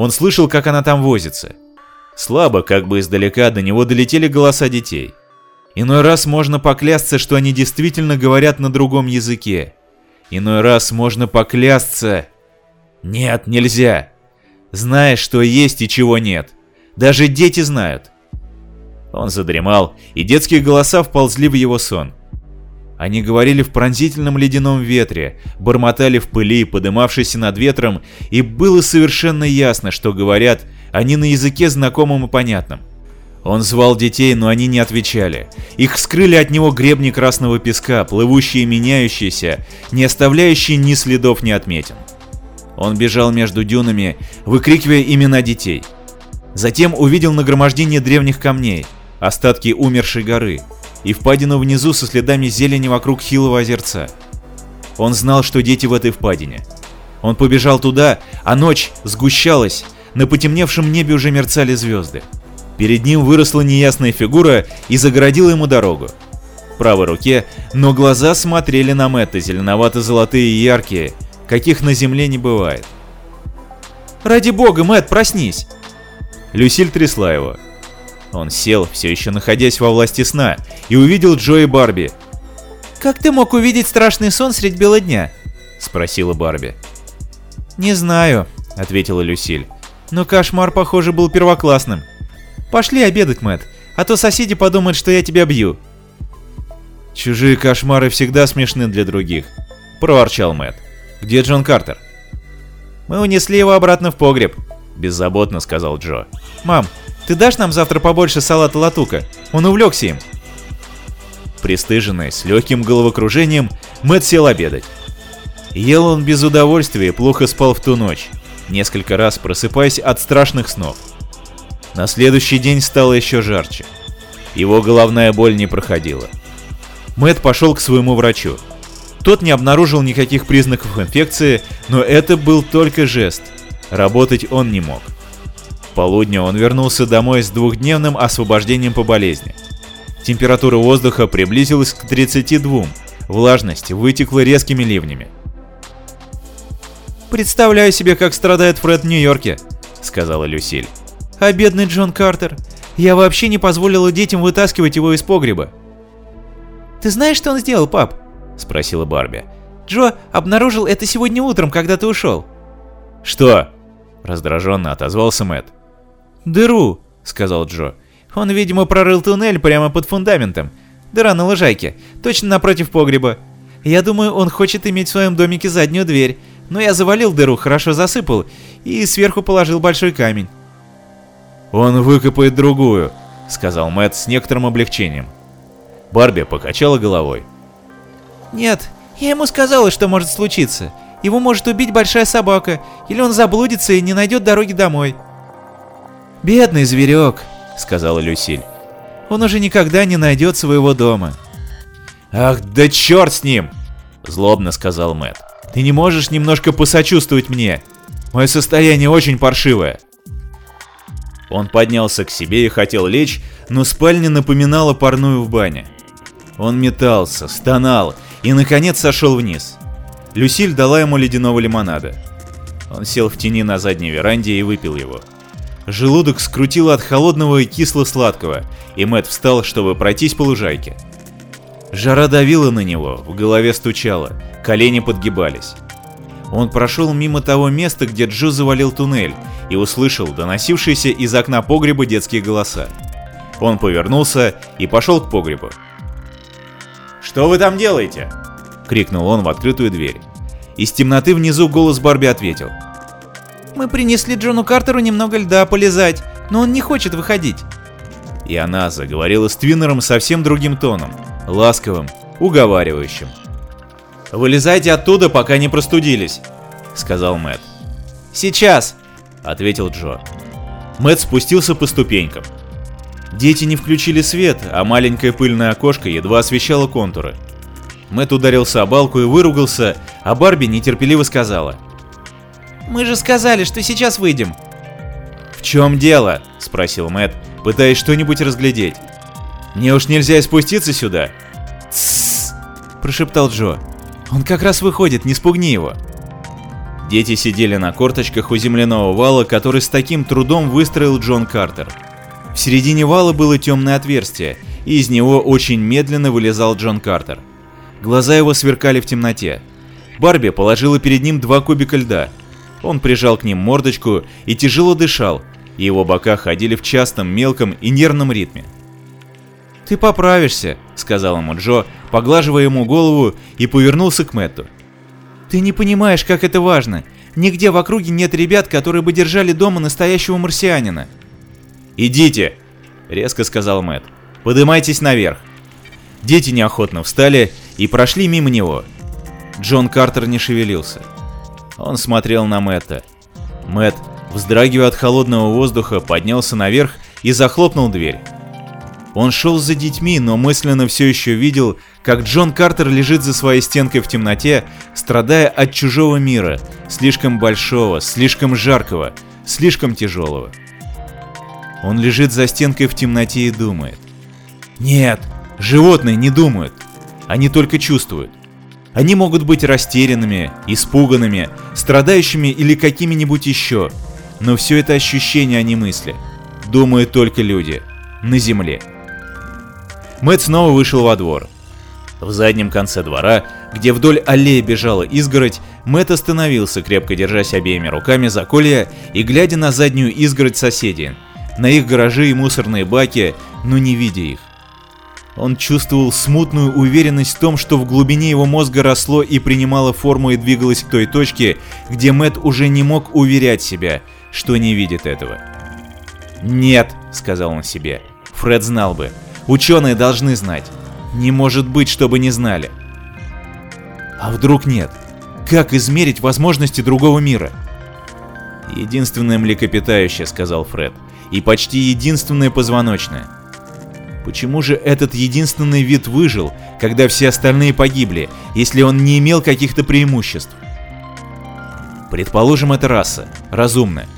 Он слышал, как она там возится. Слабо, как бы издалека, до него долетели голоса детей. Иной раз можно поклясться, что они действительно говорят на другом языке. Иной раз можно поклясться... Нет, нельзя. Знаешь, что есть и чего нет. Даже дети знают. Он задремал, и детские голоса вползли в его сон. Они говорили в пронзительном ледяном ветре, бормотали в пыли, подымавшейся над ветром, и было совершенно ясно, что говорят они на языке знакомом и понятном. Он звал детей, но они не отвечали. Их скрыли от него гребни красного песка, плывущие и меняющиеся, не оставляющие ни следов, ни отметин. Он бежал между дюнами, выкрикивая имена детей. Затем увидел нагромождение древних камней, остатки умершей горы, и впадину внизу со следами зелени вокруг хилого озерца. Он знал, что дети в этой впадине. Он побежал туда, а ночь сгущалась, на потемневшем небе уже мерцали звезды. Перед ним выросла неясная фигура и загородила ему дорогу. В правой руке, но глаза смотрели на Мэтта, зеленовато-золотые и яркие, каких на земле не бывает. «Ради бога, Мэтт, проснись!» Люсиль трясла его. Он сел, все еще находясь во власти сна, и увидел Джо и Барби. «Как ты мог увидеть страшный сон средь бела дня?» — спросила Барби. «Не знаю», — ответила Люсиль. «Но кошмар, похоже, был первоклассным. Пошли обедать, Мэт, а то соседи подумают, что я тебя бью». «Чужие кошмары всегда смешны для других», — проворчал Мэт. «Где Джон Картер?» «Мы унесли его обратно в погреб», — беззаботно сказал Джо. «Мам, ты дашь нам завтра побольше салата латука? Он увлекся им». Престыженный, с легким головокружением, Мэт сел обедать. Ел он без удовольствия и плохо спал в ту ночь, несколько раз просыпаясь от страшных снов. На следующий день стало еще жарче. Его головная боль не проходила. Мэт пошел к своему врачу. Тот не обнаружил никаких признаков инфекции, но это был только жест. Работать он не мог. В полудня он вернулся домой с двухдневным освобождением по болезни. Температура воздуха приблизилась к 32, влажность вытекла резкими ливнями. «Представляю себе, как страдает Фред в Нью-Йорке», — сказала Люсиль. «А бедный Джон Картер. Я вообще не позволила детям вытаскивать его из погреба». «Ты знаешь, что он сделал, пап?» — спросила Барби. «Джо обнаружил это сегодня утром, когда ты ушел». «Что?» — раздраженно отозвался Мэт. «Дыру», — сказал Джо. «Он, видимо, прорыл туннель прямо под фундаментом. Дыра на лужайке, точно напротив погреба. Я думаю, он хочет иметь в своем домике заднюю дверь, но я завалил дыру, хорошо засыпал и сверху положил большой камень». «Он выкопает другую», — сказал Мэт с некоторым облегчением. Барби покачала головой. «Нет, я ему сказала, что может случиться. Его может убить большая собака, или он заблудится и не найдет дороги домой». «Бедный зверек», — сказала Люсиль. «Он уже никогда не найдет своего дома». «Ах, да черт с ним!» — злобно сказал Мэт. «Ты не можешь немножко посочувствовать мне? Мое состояние очень паршивое». Он поднялся к себе и хотел лечь, но спальня напоминала парную в бане. Он метался, стонал и, наконец, сошел вниз. Люсиль дала ему ледяного лимонада. Он сел в тени на задней веранде и выпил его. Желудок скрутило от холодного и кисло-сладкого, и Мэт встал, чтобы пройтись по лужайке. Жара давила на него, в голове стучало, колени подгибались. Он прошел мимо того места, где Джо завалил туннель, и услышал доносившиеся из окна погреба детские голоса. Он повернулся и пошел к погребу. «Что вы там делаете?» — крикнул он в открытую дверь. Из темноты внизу голос Барби ответил. «Мы принесли Джону Картеру немного льда полезать, но он не хочет выходить». И она заговорила с Твиннером совсем другим тоном, ласковым, уговаривающим. «Вылезайте оттуда, пока не простудились», — сказал Мэт. «Сейчас», — ответил Джо. Мэт спустился по ступенькам. Дети не включили свет, а маленькое пыльное окошко едва освещало контуры. Мэт ударился о балку и выругался, а Барби нетерпеливо сказала. «Мы же сказали, что сейчас выйдем». «В чем дело?» – спросил Мэт, пытаясь что-нибудь разглядеть. «Мне уж нельзя спуститься сюда?» «Тссс!» – прошептал Джо. «Он как раз выходит, не спугни его». Дети сидели на корточках у земляного вала, который с таким трудом выстроил Джон Картер. В середине вала было темное отверстие, и из него очень медленно вылезал Джон Картер. Глаза его сверкали в темноте. Барби положила перед ним два кубика льда. Он прижал к ним мордочку и тяжело дышал, и его бока ходили в частом, мелком и нервном ритме. «Ты поправишься», — сказал ему Джо, поглаживая ему голову и повернулся к Мэтту. «Ты не понимаешь, как это важно. Нигде в округе нет ребят, которые бы держали дома настоящего марсианина». «Идите», — резко сказал Мэтт. «Подымайтесь наверх». Дети неохотно встали и прошли мимо него. Джон Картер не шевелился. Он смотрел на Мэтта. Мэтт, вздрагивая от холодного воздуха, поднялся наверх и захлопнул дверь. Он шел за детьми, но мысленно все еще видел, как Джон Картер лежит за своей стенкой в темноте, страдая от чужого мира, слишком большого, слишком жаркого, слишком тяжелого. Он лежит за стенкой в темноте и думает. Нет, животные не думают, они только чувствуют. Они могут быть растерянными, испуганными, страдающими или какими-нибудь еще, но все это ощущения, а не мысли. Думают только люди. На земле. Мэтт снова вышел во двор. В заднем конце двора, где вдоль аллеи бежала изгородь, Мэтт остановился, крепко держась обеими руками за колья и глядя на заднюю изгородь соседей, на их гаражи и мусорные баки, но не видя их. Он чувствовал смутную уверенность в том, что в глубине его мозга росло и принимало форму и двигалось к той точке, где Мэт уже не мог уверять себя, что не видит этого. «Нет», — сказал он себе, — «Фред знал бы. Ученые должны знать. Не может быть, чтобы не знали». А вдруг нет? Как измерить возможности другого мира? «Единственное млекопитающее», — сказал Фред, — «и почти единственное позвоночное». Почему же этот единственный вид выжил, когда все остальные погибли, если он не имел каких-то преимуществ? Предположим, это раса, разумная.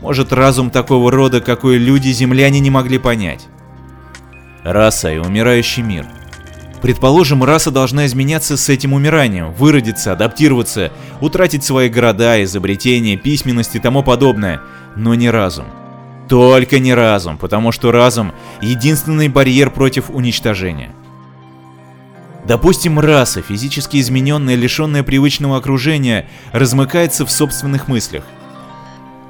Может, разум такого рода, какой люди-земляне не могли понять. Раса и умирающий мир. Предположим, раса должна изменяться с этим умиранием, выродиться, адаптироваться, утратить свои города, изобретения, письменность и тому подобное, но не разум. Только не разум, потому что разум — единственный барьер против уничтожения. Допустим, раса, физически измененная, лишенная привычного окружения, размыкается в собственных мыслях.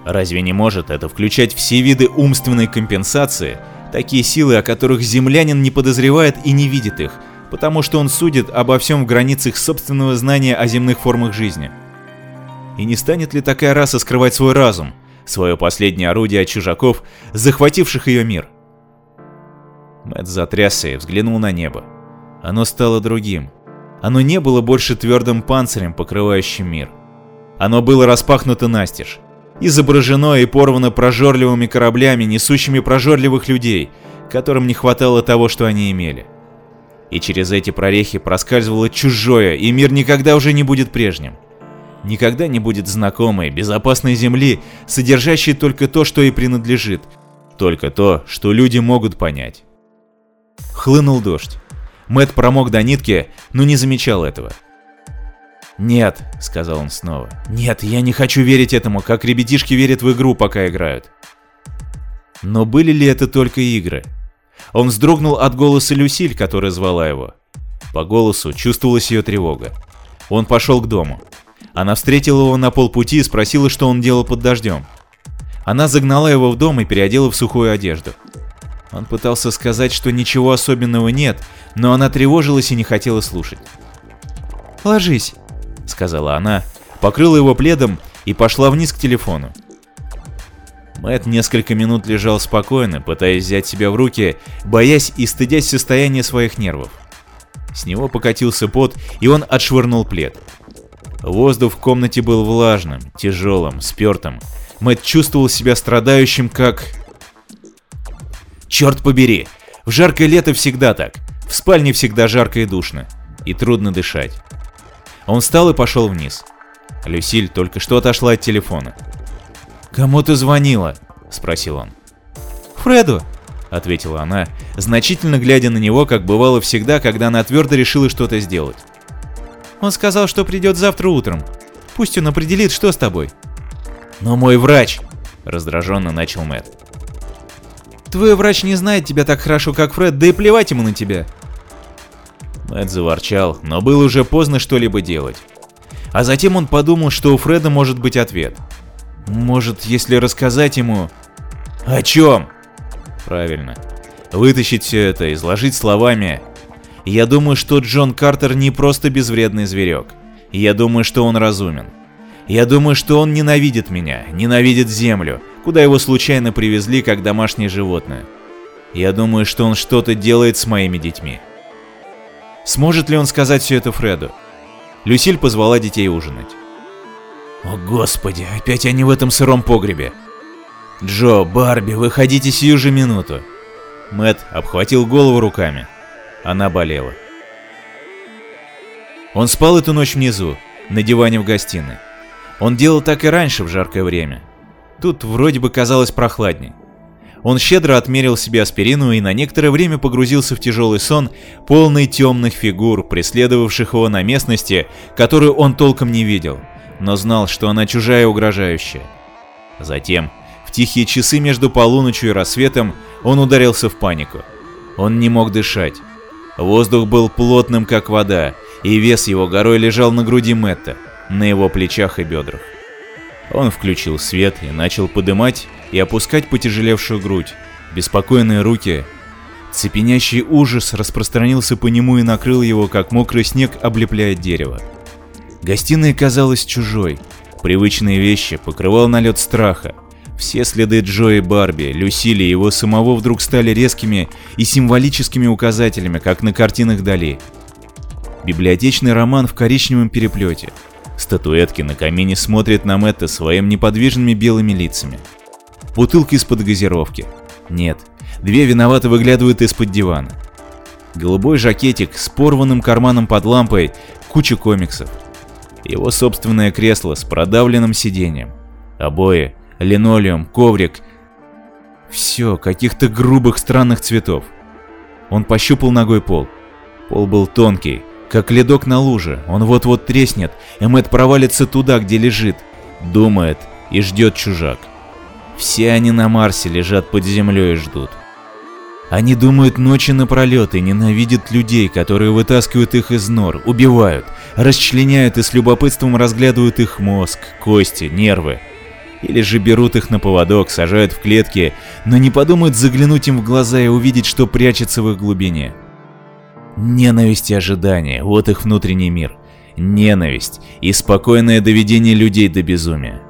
Разве не может это включать все виды умственной компенсации, такие силы, о которых землянин не подозревает и не видит их, потому что он судит обо всем в границах собственного знания о земных формах жизни? И не станет ли такая раса скрывать свой разум, свое последнее орудие от чужаков, захвативших ее мир. Мэтт затрясся и взглянул на небо. Оно стало другим. Оно не было больше твердым панцирем, покрывающим мир. Оно было распахнуто настежь, изображено и порвано прожорливыми кораблями, несущими прожорливых людей, которым не хватало того, что они имели. И через эти прорехи проскальзывало чужое, и мир никогда уже не будет прежним никогда не будет знакомой, безопасной земли, содержащей только то, что ей принадлежит, только то, что люди могут понять. Хлынул дождь. Мэт промок до нитки, но не замечал этого. «Нет», — сказал он снова, — «нет, я не хочу верить этому, как ребятишки верят в игру, пока играют». Но были ли это только игры? Он вздрогнул от голоса Люсиль, которая звала его. По голосу чувствовалась ее тревога. Он пошел к дому. Она встретила его на полпути и спросила, что он делал под дождем. Она загнала его в дом и переодела в сухую одежду. Он пытался сказать, что ничего особенного нет, но она тревожилась и не хотела слушать. «Ложись», — сказала она, покрыла его пледом и пошла вниз к телефону. Мэт несколько минут лежал спокойно, пытаясь взять себя в руки, боясь и стыдясь состояния своих нервов. С него покатился пот, и он отшвырнул плед. Воздух в комнате был влажным, тяжелым, спертым. Мэтт чувствовал себя страдающим, как... Черт побери! В жаркое лето всегда так. В спальне всегда жарко и душно. И трудно дышать. Он встал и пошел вниз. Люсиль только что отошла от телефона. «Кому ты звонила?» – спросил он. «Фреду», – ответила она, значительно глядя на него, как бывало всегда, когда она твердо решила что-то сделать. Он сказал, что придет завтра утром. Пусть он определит, что с тобой. Но мой врач, раздраженно начал Мэтт. Твой врач не знает тебя так хорошо, как Фред, да и плевать ему на тебя. Мэтт заворчал, но было уже поздно что-либо делать. А затем он подумал, что у Фреда может быть ответ. Может, если рассказать ему... О чем? Правильно. Вытащить все это, изложить словами. Я думаю, что Джон Картер не просто безвредный зверек. Я думаю, что он разумен. Я думаю, что он ненавидит меня, ненавидит землю, куда его случайно привезли как домашнее животное. Я думаю, что он что-то делает с моими детьми. Сможет ли он сказать все это Фреду? Люсиль позвала детей ужинать. О господи, опять они в этом сыром погребе. Джо, Барби, выходите сию же минуту. Мэт обхватил голову руками. Она болела. Он спал эту ночь внизу, на диване в гостиной. Он делал так и раньше в жаркое время. Тут вроде бы казалось прохладней. Он щедро отмерил себе аспирину и на некоторое время погрузился в тяжелый сон, полный темных фигур, преследовавших его на местности, которую он толком не видел, но знал, что она чужая и угрожающая. Затем, в тихие часы между полуночью и рассветом, он ударился в панику. Он не мог дышать. Воздух был плотным, как вода, и вес его горой лежал на груди Мэтта на его плечах и бедрах. Он включил свет и начал подымать и опускать потяжелевшую грудь, беспокойные руки. Цепенящий ужас распространился по нему и накрыл его, как мокрый снег облепляет дерево. Гостиная казалась чужой. Привычные вещи покрывал налет страха. Все следы Джо и Барби, Люсили и его самого вдруг стали резкими и символическими указателями, как на картинах Дали. Библиотечный роман в коричневом переплете – Статуэтки на камине смотрят на Мэтта своими неподвижными белыми лицами. Бутылка из-под газировки. Нет, две виновато выглядывают из-под дивана. Голубой жакетик с порванным карманом под лампой, куча комиксов. Его собственное кресло с продавленным сиденьем. Обои, линолеум, коврик. Все каких-то грубых странных цветов. Он пощупал ногой пол. Пол был тонкий, как ледок на луже, он вот-вот треснет, и Мэтт провалится туда, где лежит. Думает и ждет чужак. Все они на Марсе лежат под землей и ждут. Они думают ночи напролет и ненавидят людей, которые вытаскивают их из нор, убивают, расчленяют и с любопытством разглядывают их мозг, кости, нервы. Или же берут их на поводок, сажают в клетки, но не подумают заглянуть им в глаза и увидеть, что прячется в их глубине. Ненависть и ожидание – вот их внутренний мир. Ненависть и спокойное доведение людей до безумия.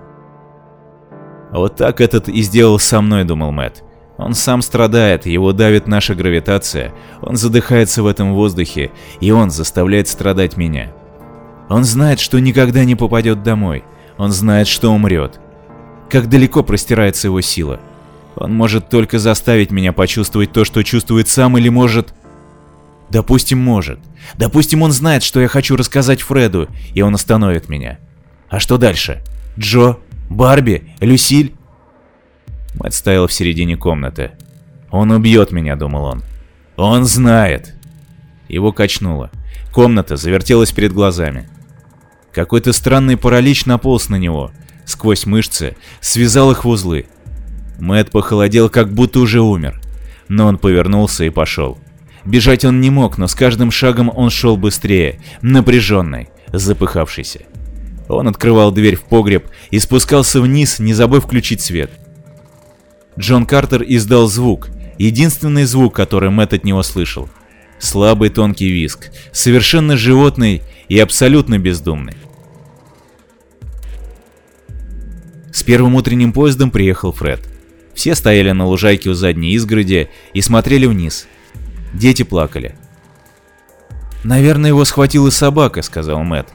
Вот так этот и сделал со мной, думал Мэт. Он сам страдает, его давит наша гравитация, он задыхается в этом воздухе, и он заставляет страдать меня. Он знает, что никогда не попадет домой, он знает, что умрет. Как далеко простирается его сила. Он может только заставить меня почувствовать то, что чувствует сам, или может Допустим, может. Допустим, он знает, что я хочу рассказать Фреду, и он остановит меня. А что дальше? Джо? Барби? Люсиль? Мэтт стоял в середине комнаты. Он убьет меня, думал он. Он знает. Его качнуло. Комната завертелась перед глазами. Какой-то странный паралич наполз на него, сквозь мышцы, связал их в узлы. Мэтт похолодел, как будто уже умер. Но он повернулся и пошел. Бежать он не мог, но с каждым шагом он шел быстрее, напряженный, запыхавшийся. Он открывал дверь в погреб и спускался вниз, не забыв включить свет. Джон Картер издал звук, единственный звук, который Мэтт от него слышал. Слабый тонкий виск, совершенно животный и абсолютно бездумный. С первым утренним поездом приехал Фред. Все стояли на лужайке у задней изгороди и смотрели вниз, Дети плакали. «Наверное, его схватила собака», — сказал Мэт.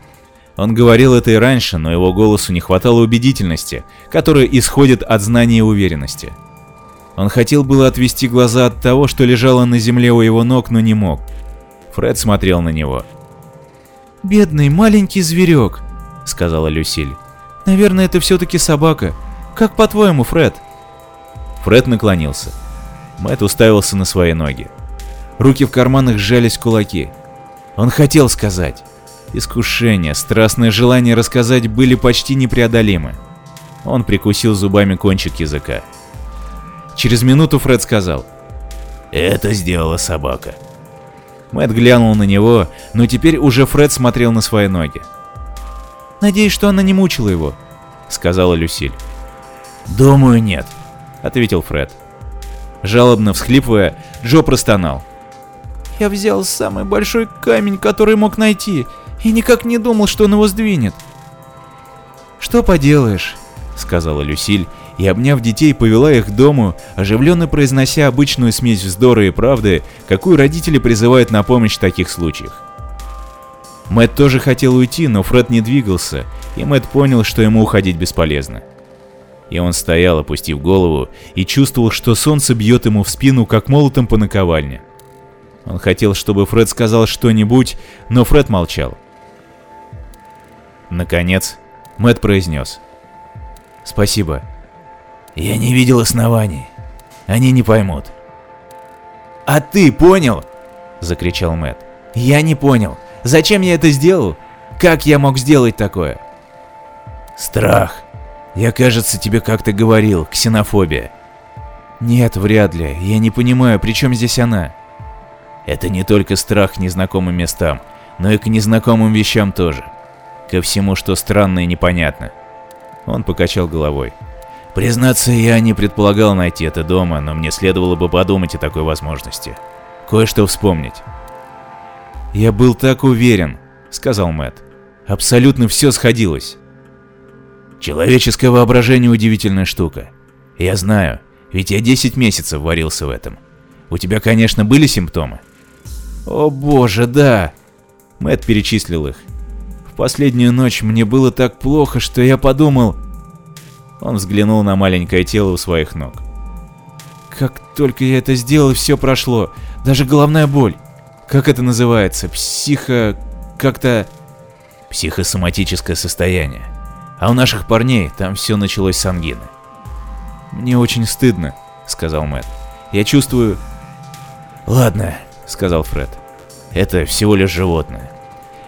Он говорил это и раньше, но его голосу не хватало убедительности, которая исходит от знания и уверенности. Он хотел было отвести глаза от того, что лежало на земле у его ног, но не мог. Фред смотрел на него. «Бедный маленький зверек», — сказала Люсиль. «Наверное, это все-таки собака. Как по-твоему, Фред?» Фред наклонился. Мэт уставился на свои ноги. Руки в карманах сжались кулаки. Он хотел сказать. Искушение, страстное желание рассказать были почти непреодолимы. Он прикусил зубами кончик языка. Через минуту Фред сказал. «Это сделала собака». Мэтт глянул на него, но теперь уже Фред смотрел на свои ноги. «Надеюсь, что она не мучила его», — сказала Люсиль. «Думаю, нет», — ответил Фред. Жалобно всхлипывая, Джо простонал. «Я взял самый большой камень, который мог найти, и никак не думал, что он его сдвинет». «Что поделаешь», — сказала Люсиль, и, обняв детей, повела их к дому, оживленно произнося обычную смесь вздора и правды, какую родители призывают на помощь в таких случаях. Мэтт тоже хотел уйти, но Фред не двигался, и Мэтт понял, что ему уходить бесполезно. И он стоял, опустив голову, и чувствовал, что солнце бьет ему в спину, как молотом по наковальне. Он хотел, чтобы Фред сказал что-нибудь, но Фред молчал. Наконец, Мэтт произнес. «Спасибо. Я не видел оснований. Они не поймут». «А ты понял?» — закричал Мэтт. «Я не понял. Зачем я это сделал? Как я мог сделать такое?» «Страх. Я, кажется, тебе как-то говорил. Ксенофобия». «Нет, вряд ли. Я не понимаю, при чем здесь она?» «Это не только страх к незнакомым местам, но и к незнакомым вещам тоже. Ко всему, что странно и непонятно». Он покачал головой. Признаться, я не предполагал найти это дома, но мне следовало бы подумать о такой возможности. Кое-что вспомнить. «Я был так уверен», — сказал Мэт. «Абсолютно все сходилось». «Человеческое воображение — удивительная штука. Я знаю, ведь я 10 месяцев варился в этом. У тебя, конечно, были симптомы?» «О боже, да!» Мэт перечислил их. «В последнюю ночь мне было так плохо, что я подумал...» Он взглянул на маленькое тело у своих ног. «Как только я это сделал, все прошло. Даже головная боль. Как это называется? Психо... как-то... Психосоматическое состояние. А у наших парней там все началось с ангины. Мне очень стыдно, сказал Мэтт. Я чувствую... Ладно, сказал Фред. Это всего лишь животное.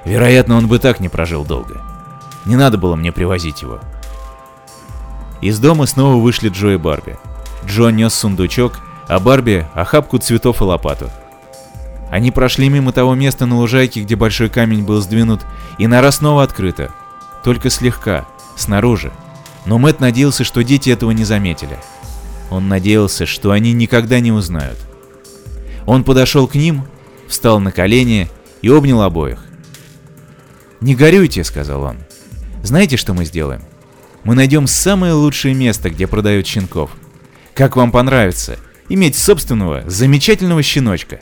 Вероятно, он бы так не прожил долго. Не надо было мне привозить его. Из дома снова вышли Джо и Барби. Джо нес сундучок, а Барби – охапку цветов и лопату. Они прошли мимо того места на лужайке, где большой камень был сдвинут, и нора снова открыта. Только слегка, снаружи. Но Мэт надеялся, что дети этого не заметили. Он надеялся, что они никогда не узнают. Он подошел к ним, встал на колени и обнял обоих. «Не горюйте», — сказал он. «Знаете, что мы сделаем? Мы найдем самое лучшее место, где продают щенков. Как вам понравится иметь собственного замечательного щеночка?»